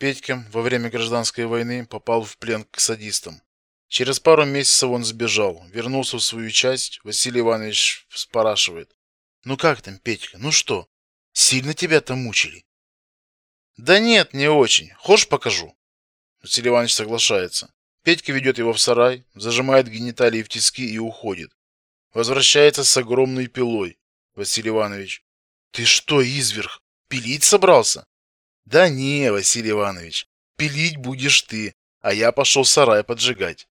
Петька во время гражданской войны попал в плен к садистам. Через пару месяцев он сбежал, вернулся в свою часть. Василий Иванович спрашивает: "Ну как там, Петька? Ну что? Сильно тебя там мучили?" "Да нет, не очень. Хочешь покажу?" Василий Иванович соглашается. Петька ведет его в сарай, зажимает гениталии в тиски и уходит. Возвращается с огромной пилой. Василий Иванович: "Ты что, изверг, пилить собрался?" "Да не, Василий Иванович, пилить будешь ты, а я пошел сарай поджигать".